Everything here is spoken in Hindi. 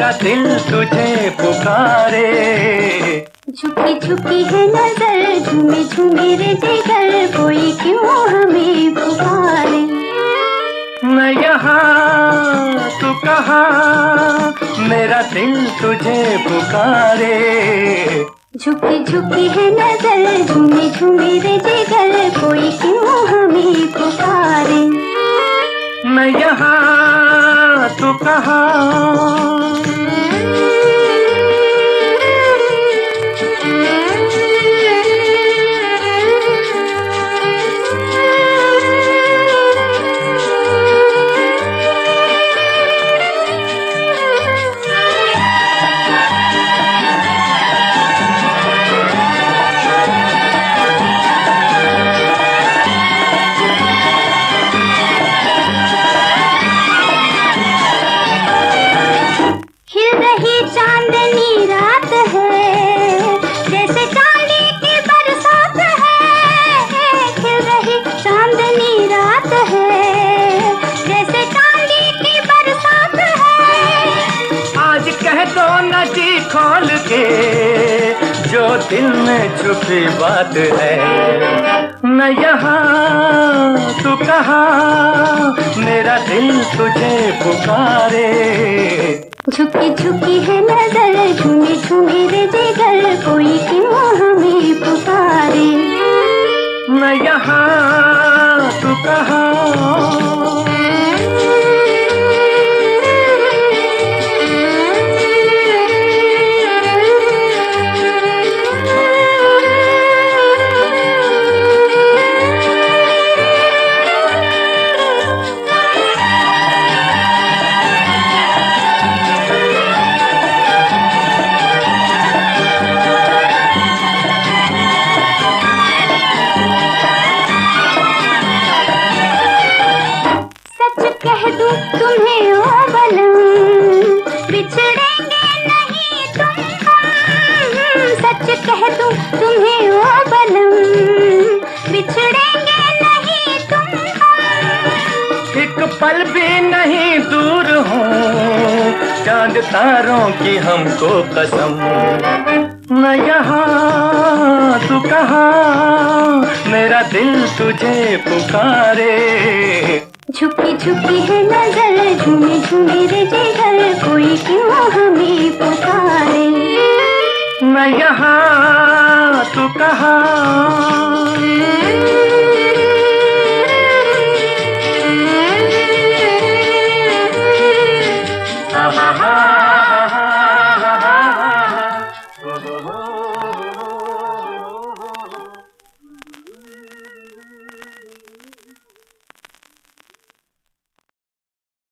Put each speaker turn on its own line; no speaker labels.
तुझे पुकारे।
झुकी झुकी है नज़र झूमे झूमे रे जिगर कोई क्यों हमें पुकारे?
मैं यहाँ तू कहा? मेरा दिल तुझे पुकारे।
झुकी झुकी है नज़र झूमे झूमे रे जिगर कोई क्यों हमें पुकारे?
मैं यहाँ तू कहा।
रात है, जैसे चांदनी रात है, जैसे
आज कह दो न खोल के, जो दिल में छुपी बात है। मैं यहाँ तू कहा, मेरा दिल तुझे पुकारे।
झुकी झुकी है नज़र झूमे झूमे रे जिगर, कोई क्यों हमें पुकारे।
मैं यहाँ तू कहा
कह दूँ तुम्हें ओ बिछड़ेंगे नहीं तुम हम। सच कह दूँ तुम्हें ओ बिछड़ेंगे नहीं तुम हम।
एक पल भी नहीं दूर हो। चाँद तारों की हमको कसम। मैं यहाँ तू कहा। मेरा दिल तुझे पुकारे।
झुकी छुपी है नज़र, झूमे झूमे रे जिगर, कोई क्यों हमें पुकारे?
मैं यहाँ तो कहा